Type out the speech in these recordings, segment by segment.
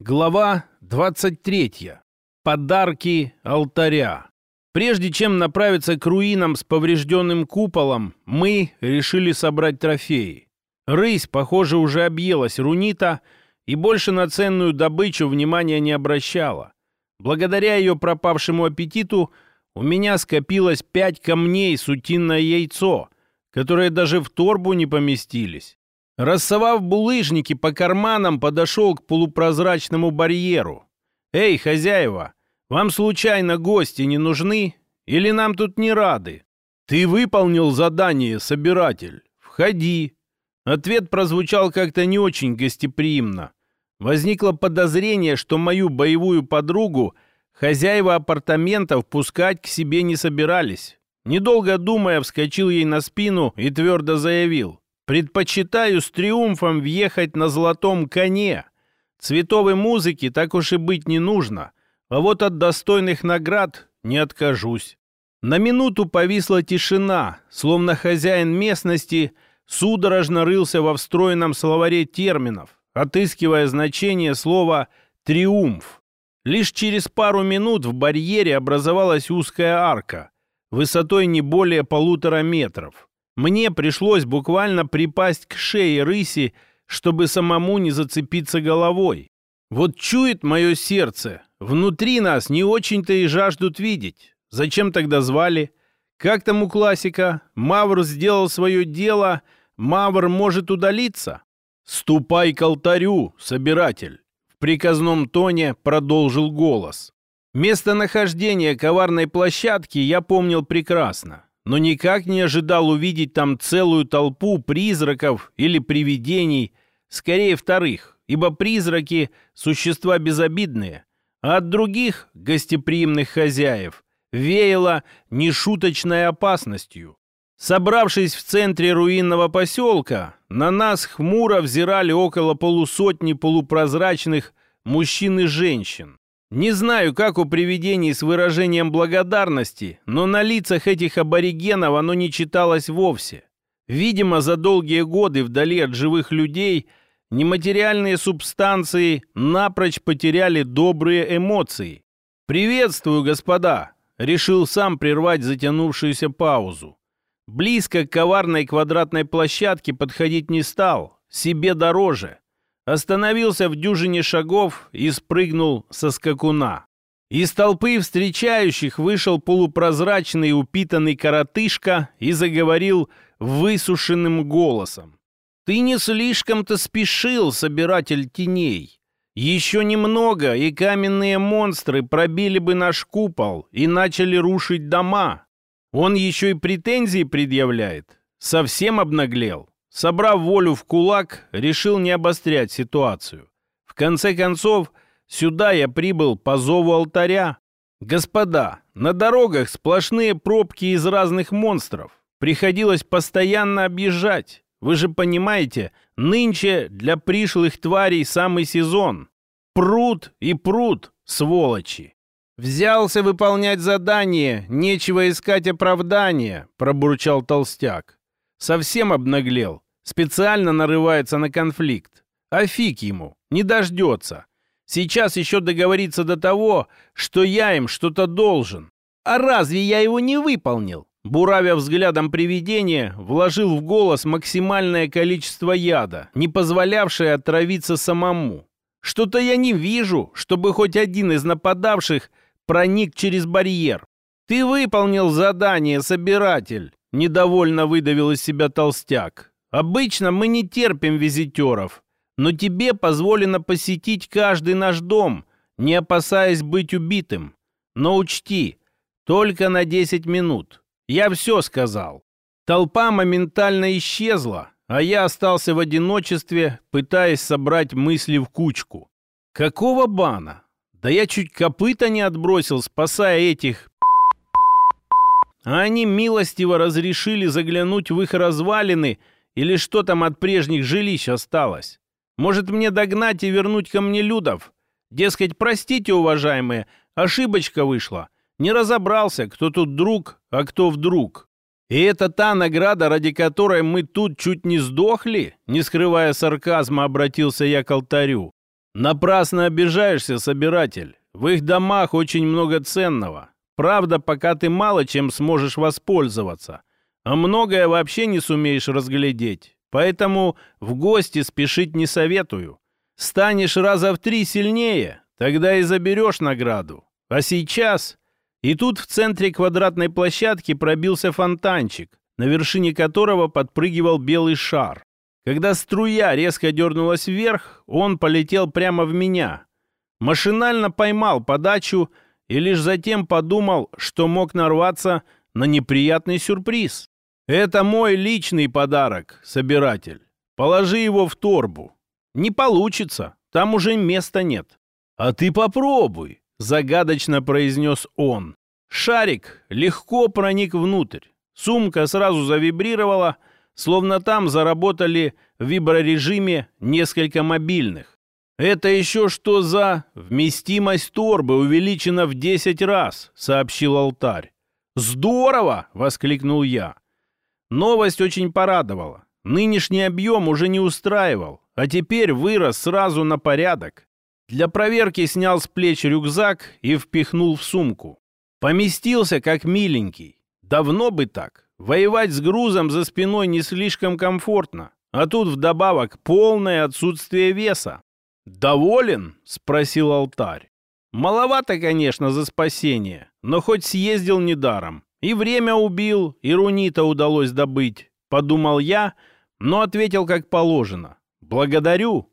Глава 23. Подарки алтаря. Прежде чем направиться к руинам с поврежденным куполом, мы решили собрать трофеи. Рысь, похоже, уже объелась рунита и больше на ценную добычу внимания не обращала. Благодаря ее пропавшему аппетиту у меня скопилось пять камней сутинное яйцо, которые даже в торбу не поместились. Рассовав булыжники по карманам, подошел к полупрозрачному барьеру. «Эй, хозяева, вам случайно гости не нужны? Или нам тут не рады?» «Ты выполнил задание, собиратель. Входи». Ответ прозвучал как-то не очень гостеприимно. Возникло подозрение, что мою боевую подругу хозяева апартаментов пускать к себе не собирались. Недолго думая, вскочил ей на спину и твердо заявил. Предпочитаю с триумфом въехать на золотом коне. Цветовой музыки так уж и быть не нужно, а вот от достойных наград не откажусь. На минуту повисла тишина, словно хозяин местности судорожно рылся во встроенном словаре терминов, отыскивая значение слова «триумф». Лишь через пару минут в барьере образовалась узкая арка, высотой не более полутора метров. Мне пришлось буквально припасть к шее рыси, чтобы самому не зацепиться головой. Вот чует мое сердце, внутри нас не очень-то и жаждут видеть. Зачем тогда звали? Как там у классика? Мавр сделал свое дело, Мавр может удалиться? «Ступай к алтарю, собиратель!» В приказном тоне продолжил голос. Местонахождение коварной площадки я помнил прекрасно но никак не ожидал увидеть там целую толпу призраков или привидений, скорее вторых, ибо призраки – существа безобидные, а от других гостеприимных хозяев веяло нешуточной опасностью. Собравшись в центре руинного поселка, на нас хмуро взирали около полусотни полупрозрачных мужчин и женщин. Не знаю, как у привидений с выражением благодарности, но на лицах этих аборигенов оно не читалось вовсе. Видимо, за долгие годы вдали от живых людей нематериальные субстанции напрочь потеряли добрые эмоции. «Приветствую, господа!» — решил сам прервать затянувшуюся паузу. Близко к коварной квадратной площадке подходить не стал, себе дороже остановился в дюжине шагов и спрыгнул со скакуна. Из толпы встречающих вышел полупрозрачный упитанный коротышка и заговорил высушенным голосом. «Ты не слишком-то спешил, собиратель теней. Еще немного, и каменные монстры пробили бы наш купол и начали рушить дома. Он еще и претензии предъявляет. Совсем обнаглел. Собрав волю в кулак, решил не обострять ситуацию. В конце концов, сюда я прибыл по зову алтаря. Господа, на дорогах сплошные пробки из разных монстров. Приходилось постоянно объезжать. Вы же понимаете, нынче для пришлых тварей самый сезон. Пруд и пруд, сволочи. «Взялся выполнять задание, нечего искать оправдания», — пробурчал толстяк. Совсем обнаглел. Специально нарывается на конфликт. А фиг ему, не дождется. Сейчас еще договориться до того, что я им что-то должен. А разве я его не выполнил? Буравя взглядом привидения, вложил в голос максимальное количество яда, не позволявшее отравиться самому. Что-то я не вижу, чтобы хоть один из нападавших проник через барьер. Ты выполнил задание, собиратель. Недовольно выдавил из себя толстяк. «Обычно мы не терпим визитеров, но тебе позволено посетить каждый наш дом, не опасаясь быть убитым. Но учти, только на 10 минут. Я все сказал». Толпа моментально исчезла, а я остался в одиночестве, пытаясь собрать мысли в кучку. Какого бана? Да я чуть копыта не отбросил, спасая этих а они милостиво разрешили заглянуть в их развалины или что там от прежних жилищ осталось. Может, мне догнать и вернуть ко мне Людов? Дескать, простите, уважаемые, ошибочка вышла. Не разобрался, кто тут друг, а кто вдруг. И это та награда, ради которой мы тут чуть не сдохли? Не скрывая сарказма, обратился я к алтарю. Напрасно обижаешься, собиратель. В их домах очень много ценного. Правда, пока ты мало чем сможешь воспользоваться, а многое вообще не сумеешь разглядеть. Поэтому в гости спешить не советую. Станешь раза в три сильнее, тогда и заберешь награду. А сейчас... И тут в центре квадратной площадки пробился фонтанчик, на вершине которого подпрыгивал белый шар. Когда струя резко дернулась вверх, он полетел прямо в меня. Машинально поймал подачу и лишь затем подумал, что мог нарваться на неприятный сюрприз. «Это мой личный подарок, собиратель. Положи его в торбу. Не получится, там уже места нет». «А ты попробуй», — загадочно произнес он. Шарик легко проник внутрь. Сумка сразу завибрировала, словно там заработали в виброрежиме несколько мобильных. «Это еще что за...» «Вместимость торбы увеличена в 10 раз», — сообщил алтарь. «Здорово!» — воскликнул я. Новость очень порадовала. Нынешний объем уже не устраивал, а теперь вырос сразу на порядок. Для проверки снял с плеч рюкзак и впихнул в сумку. Поместился как миленький. Давно бы так. Воевать с грузом за спиной не слишком комфортно. А тут вдобавок полное отсутствие веса. «Доволен?» — спросил алтарь. «Маловато, конечно, за спасение, но хоть съездил недаром. И время убил, и рунита удалось добыть», — подумал я, но ответил как положено. «Благодарю».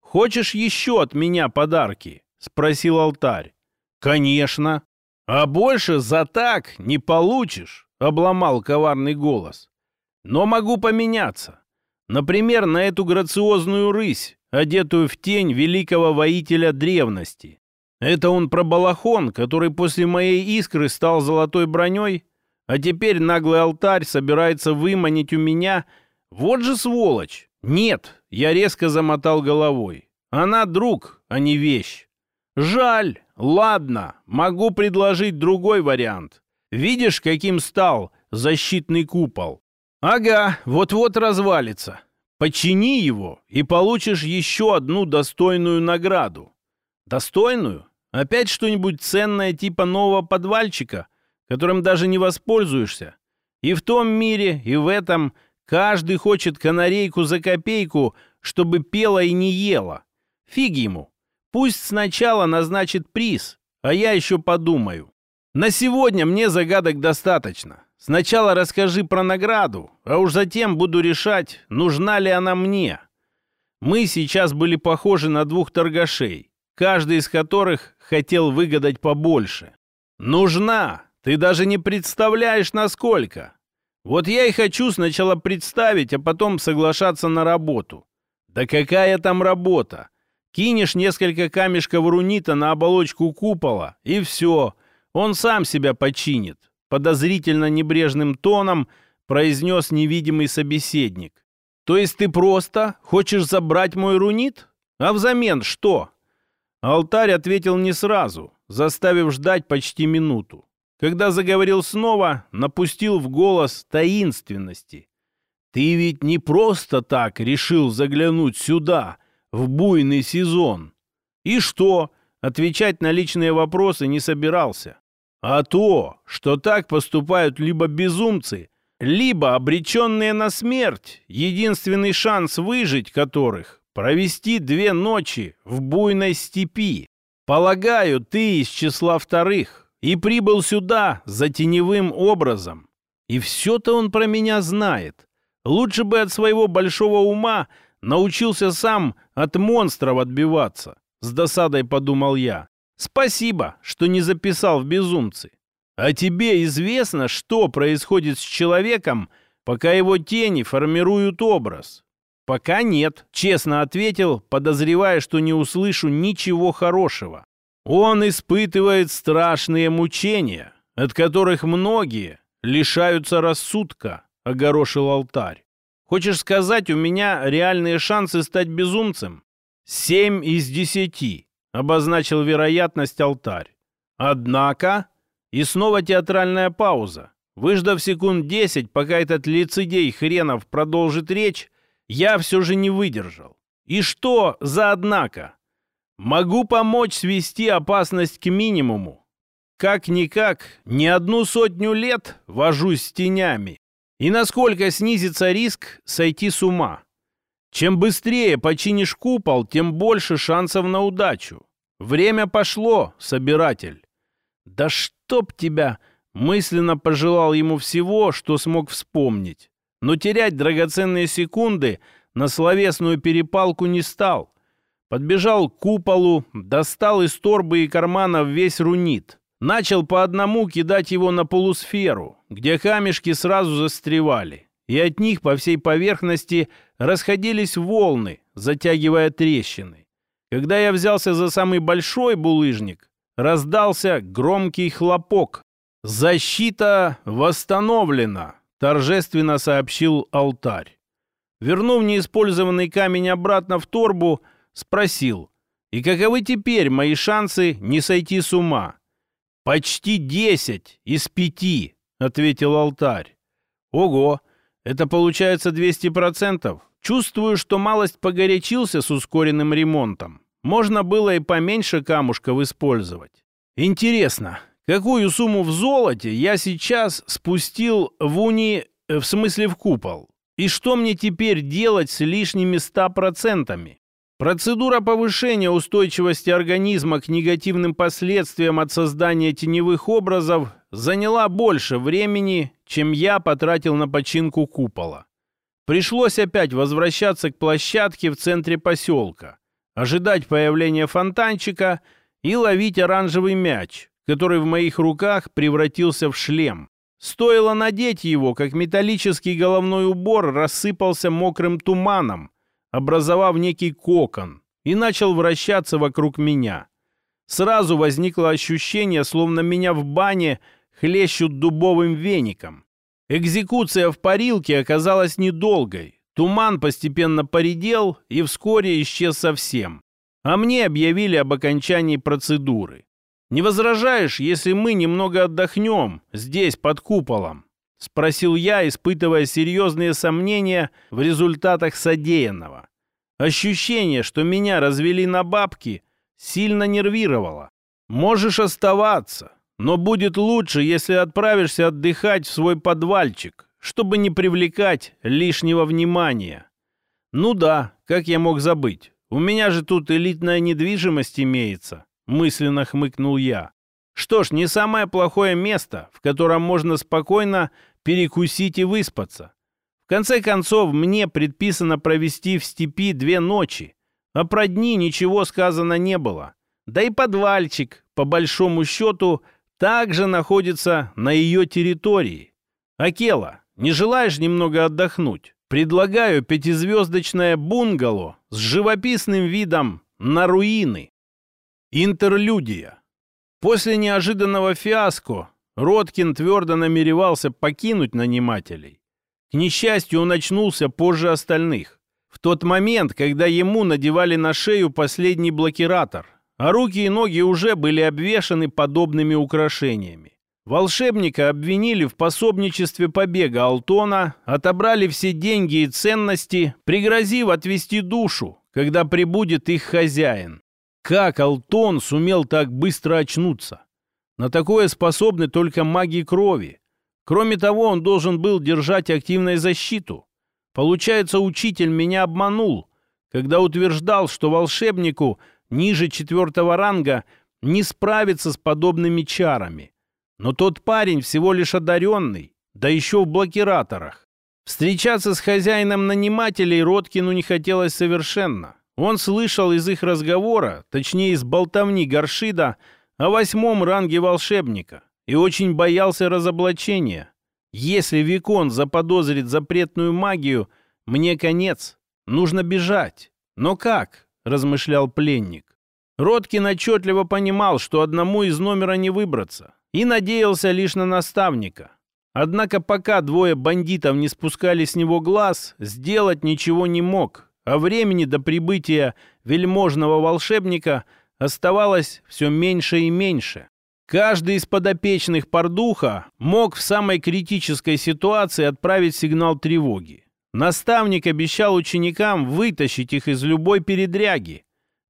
«Хочешь еще от меня подарки?» — спросил алтарь. «Конечно». «А больше за так не получишь», — обломал коварный голос. «Но могу поменяться. Например, на эту грациозную рысь, одетую в тень великого воителя древности. Это он про балахон, который после моей искры стал золотой броней, а теперь наглый алтарь собирается выманить у меня... Вот же сволочь! Нет, я резко замотал головой. Она друг, а не вещь. Жаль, ладно, могу предложить другой вариант. Видишь, каким стал защитный купол? Ага, вот-вот развалится. Почини его, и получишь еще одну достойную награду. Достойную? Опять что-нибудь ценное типа нового подвальчика, которым даже не воспользуешься? И в том мире, и в этом каждый хочет канарейку за копейку, чтобы пела и не ела. Фиг ему. Пусть сначала назначит приз, а я еще подумаю. На сегодня мне загадок достаточно. Сначала расскажи про награду, а уж затем буду решать, нужна ли она мне. Мы сейчас были похожи на двух торгашей, каждый из которых хотел выгадать побольше. Нужна! Ты даже не представляешь, насколько. Вот я и хочу сначала представить, а потом соглашаться на работу. Да какая там работа? Кинешь несколько камешков рунита на оболочку купола, и все, он сам себя починит подозрительно небрежным тоном произнес невидимый собеседник. «То есть ты просто хочешь забрать мой рунит? А взамен что?» Алтарь ответил не сразу, заставив ждать почти минуту. Когда заговорил снова, напустил в голос таинственности. «Ты ведь не просто так решил заглянуть сюда, в буйный сезон. И что?» Отвечать на личные вопросы не собирался. А то, что так поступают либо безумцы, либо обреченные на смерть, единственный шанс выжить которых — провести две ночи в буйной степи. Полагаю, ты из числа вторых и прибыл сюда за теневым образом. И все-то он про меня знает. Лучше бы от своего большого ума научился сам от монстров отбиваться. С досадой подумал я. Спасибо, что не записал в безумцы. А тебе известно, что происходит с человеком, пока его тени формируют образ? Пока нет, честно ответил, подозревая, что не услышу ничего хорошего. Он испытывает страшные мучения, от которых многие лишаются рассудка, огорошил алтарь. Хочешь сказать, у меня реальные шансы стать безумцем? Семь из десяти обозначил вероятность алтарь. Однако... И снова театральная пауза. Выждав секунд десять, пока этот лицедей хренов продолжит речь, я все же не выдержал. И что за однако? Могу помочь свести опасность к минимуму. Как-никак, не одну сотню лет вожусь с тенями. И насколько снизится риск сойти с ума. Чем быстрее починишь купол, тем больше шансов на удачу. Время пошло, собиратель. Да чтоб тебя! Мысленно пожелал ему всего, что смог вспомнить. Но терять драгоценные секунды на словесную перепалку не стал. Подбежал к куполу, достал из торбы и карманов весь рунит. Начал по одному кидать его на полусферу, где камешки сразу застревали, и от них по всей поверхности расходились волны, затягивая трещины. Когда я взялся за самый большой булыжник, раздался громкий хлопок. «Защита восстановлена!» — торжественно сообщил алтарь. Вернув неиспользованный камень обратно в торбу, спросил, «И каковы теперь мои шансы не сойти с ума?» «Почти десять из пяти», — ответил алтарь. «Ого, это получается двести процентов. Чувствую, что малость погорячился с ускоренным ремонтом. Можно было и поменьше камушков использовать. Интересно, какую сумму в золоте я сейчас спустил в уни, э, в смысле в купол? И что мне теперь делать с лишними ста процентами? Процедура повышения устойчивости организма к негативным последствиям от создания теневых образов заняла больше времени, чем я потратил на починку купола. Пришлось опять возвращаться к площадке в центре поселка, ожидать появления фонтанчика и ловить оранжевый мяч, который в моих руках превратился в шлем. Стоило надеть его, как металлический головной убор рассыпался мокрым туманом, образовав некий кокон, и начал вращаться вокруг меня. Сразу возникло ощущение, словно меня в бане хлещут дубовым веником. Экзекуция в парилке оказалась недолгой. Туман постепенно поредел и вскоре исчез совсем. А мне объявили об окончании процедуры. «Не возражаешь, если мы немного отдохнем здесь, под куполом?» — спросил я, испытывая серьезные сомнения в результатах содеянного. Ощущение, что меня развели на бабки, сильно нервировало. «Можешь оставаться, но будет лучше, если отправишься отдыхать в свой подвальчик, чтобы не привлекать лишнего внимания». «Ну да, как я мог забыть? У меня же тут элитная недвижимость имеется», — мысленно хмыкнул я. Что ж, не самое плохое место, в котором можно спокойно перекусить и выспаться. В конце концов, мне предписано провести в степи две ночи, а про дни ничего сказано не было. Да и подвальчик, по большому счету, также находится на ее территории. Акела, не желаешь немного отдохнуть? Предлагаю пятизвездочное бунгало с живописным видом на руины. Интерлюдия. После неожиданного фиаско Роткин твердо намеревался покинуть нанимателей. К несчастью, он очнулся позже остальных. В тот момент, когда ему надевали на шею последний блокиратор, а руки и ноги уже были обвешаны подобными украшениями. Волшебника обвинили в пособничестве побега Алтона, отобрали все деньги и ценности, пригрозив отвести душу, когда прибудет их хозяин. Как Алтон сумел так быстро очнуться? На такое способны только маги крови. Кроме того, он должен был держать активную защиту. Получается, учитель меня обманул, когда утверждал, что волшебнику ниже четвертого ранга не справится с подобными чарами. Но тот парень всего лишь одаренный, да еще в блокираторах. Встречаться с хозяином нанимателей Роткину не хотелось совершенно. Он слышал из их разговора, точнее из болтовни Горшида, о восьмом ранге волшебника и очень боялся разоблачения. Если Викон заподозрит запретную магию, мне конец. Нужно бежать. Но как? размышлял пленник. Роткин отчетливо понимал, что одному из номера не выбраться, и надеялся лишь на наставника. Однако пока двое бандитов не спускали с него глаз, сделать ничего не мог, а времени до прибытия вельможного волшебника – оставалось все меньше и меньше. Каждый из подопечных Пардуха мог в самой критической ситуации отправить сигнал тревоги. Наставник обещал ученикам вытащить их из любой передряги.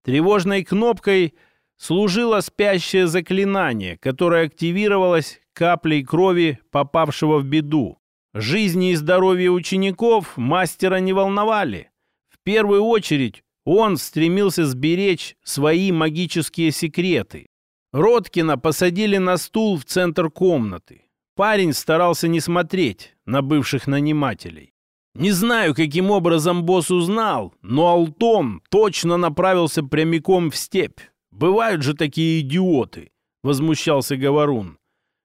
Тревожной кнопкой служило спящее заклинание, которое активировалось каплей крови попавшего в беду. Жизни и здоровье учеников мастера не волновали. Первую очередь он стремился сберечь свои магические секреты. Роткина посадили на стул в центр комнаты. Парень старался не смотреть на бывших нанимателей. Не знаю, каким образом босс узнал, но Алтон точно направился прямиком в степь. Бывают же такие идиоты, возмущался Говорун.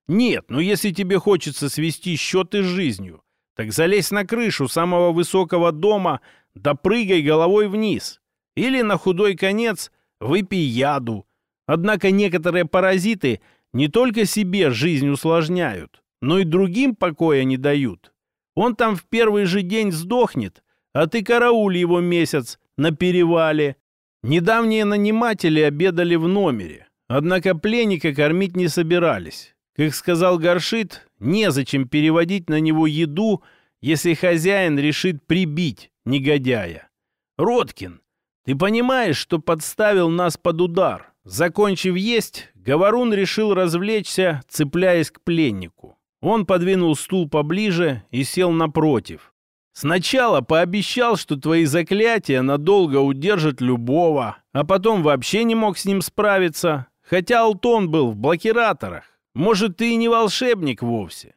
Нет, но если тебе хочется свести счеты с жизнью, так залезь на крышу самого высокого дома, да прыгай головой вниз. Или на худой конец выпей яду. Однако некоторые паразиты не только себе жизнь усложняют, но и другим покоя не дают. Он там в первый же день сдохнет, а ты карауль его месяц на перевале. Недавние наниматели обедали в номере, однако пленника кормить не собирались. Как сказал Горшит, незачем переводить на него еду, если хозяин решит прибить негодяя. Роткин, ты понимаешь, что подставил нас под удар? Закончив есть, Говорун решил развлечься, цепляясь к пленнику. Он подвинул стул поближе и сел напротив. Сначала пообещал, что твои заклятия надолго удержат любого, а потом вообще не мог с ним справиться, хотя Алтон был в блокираторах. Может, ты и не волшебник вовсе.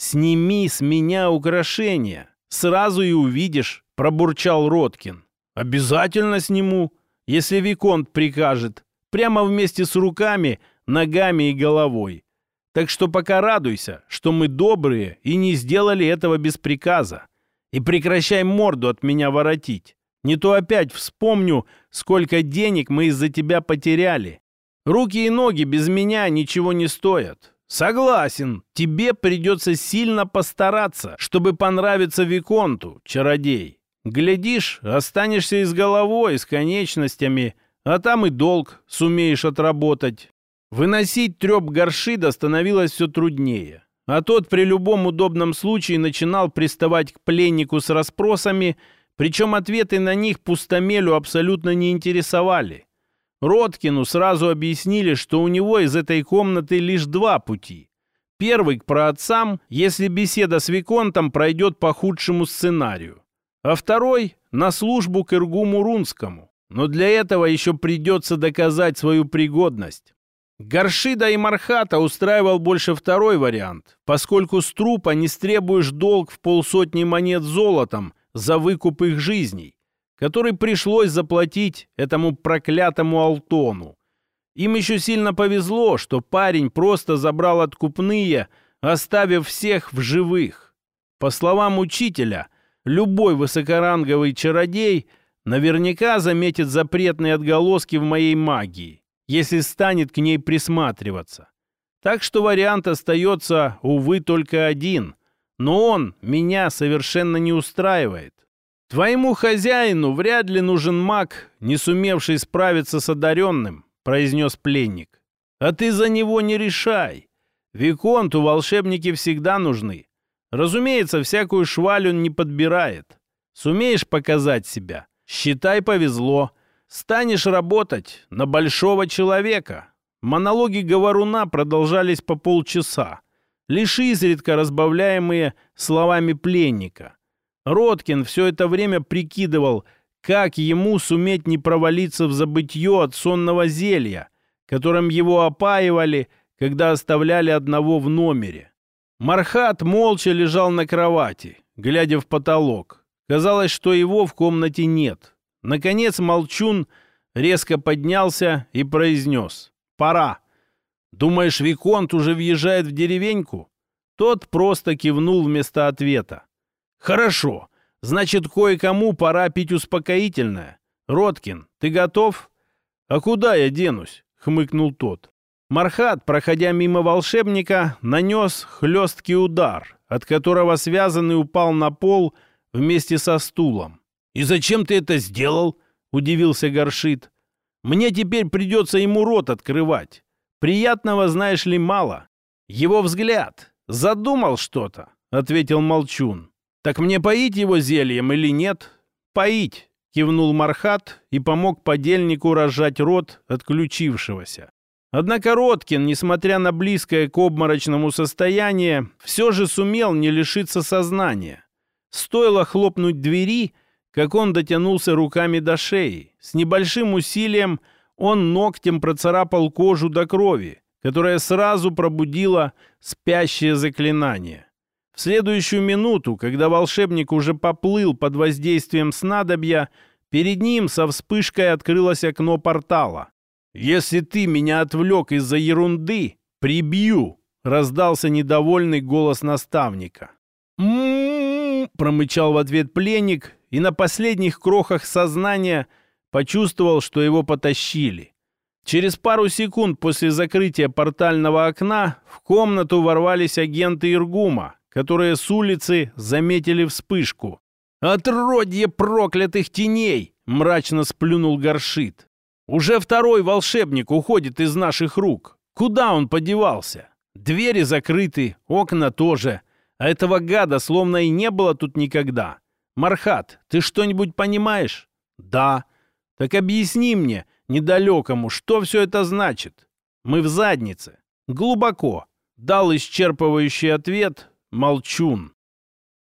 Сними с меня украшения, сразу и увидишь, пробурчал Роткин. Обязательно сниму, если Виконт прикажет, прямо вместе с руками, ногами и головой. Так что пока радуйся, что мы добрые и не сделали этого без приказа. И прекращай морду от меня воротить. Не то опять вспомню, сколько денег мы из-за тебя потеряли. Руки и ноги без меня ничего не стоят. Согласен, тебе придется сильно постараться, чтобы понравиться Виконту, чародей. Глядишь, останешься и с головой, и с конечностями, а там и долг сумеешь отработать. Выносить треп горшида становилось все труднее, а тот при любом удобном случае начинал приставать к пленнику с расспросами, причем ответы на них пустомелю абсолютно не интересовали. Роткину сразу объяснили, что у него из этой комнаты лишь два пути. Первый к праотцам, если беседа с Виконтом пройдет по худшему сценарию. А второй — на службу к Иргуму Рунскому. Но для этого еще придется доказать свою пригодность. Горшида и Мархата устраивал больше второй вариант, поскольку с трупа не стребуешь долг в полсотни монет золотом за выкуп их жизней, который пришлось заплатить этому проклятому Алтону. Им еще сильно повезло, что парень просто забрал откупные, оставив всех в живых. По словам учителя, любой высокоранговый чародей наверняка заметит запретные отголоски в моей магии если станет к ней присматриваться. Так что вариант остается, увы, только один. Но он меня совершенно не устраивает. Твоему хозяину вряд ли нужен маг, не сумевший справиться с одаренным, произнес пленник. А ты за него не решай. Виконту волшебники всегда нужны. Разумеется, всякую шваль он не подбирает. Сумеешь показать себя? Считай, повезло. Станешь работать на большого человека. Монологи говоруна продолжались по полчаса, лишь изредка разбавляемые словами пленника. Роткин все это время прикидывал, как ему суметь не провалиться в забытье от сонного зелья, которым его опаивали, когда оставляли одного в номере. Мархат молча лежал на кровати, глядя в потолок. Казалось, что его в комнате нет. Наконец Молчун резко поднялся и произнес «Пора». «Думаешь, Виконт уже въезжает в деревеньку?» Тот просто кивнул вместо ответа. «Хорошо. Значит, кое-кому пора пить успокоительное. Роткин, ты готов?» «А куда я денусь?» — хмыкнул тот. Мархат, проходя мимо волшебника, нанес хлесткий удар, от которого связанный упал на пол вместе со стулом. «И зачем ты это сделал?» — удивился Горшит. «Мне теперь придется ему рот открывать. Приятного, знаешь ли, мало. Его взгляд. Задумал что-то», — ответил Молчун. «Так мне поить его зельем или нет?» «Поить. — кивнул Мархат и помог подельнику разжать рот отключившегося. Однако Роткин, несмотря на близкое к обморочному состояние, все же сумел не лишиться сознания. Стоило хлопнуть двери, как он дотянулся руками до шеи. С небольшим усилием он ногтем процарапал кожу до крови, которая сразу пробудила спящее заклинание. В следующую минуту, когда волшебник уже поплыл под воздействием снадобья, перед ним со вспышкой открылось окно портала. «Если ты меня отвлек из-за ерунды, прибью!» — раздался недовольный голос наставника. «М-м-м!» промычал в ответ пленник и на последних крохах сознания почувствовал, что его потащили. Через пару секунд после закрытия портального окна в комнату ворвались агенты Иргума, которые с улицы заметили вспышку. «Отродье проклятых теней!» — мрачно сплюнул Горшит. Уже второй волшебник уходит из наших рук. Куда он подевался? Двери закрыты, окна тоже. А этого гада словно и не было тут никогда. Мархат, ты что-нибудь понимаешь? Да. Так объясни мне, недалекому, что все это значит? Мы в заднице. Глубоко. Дал исчерпывающий ответ Молчун.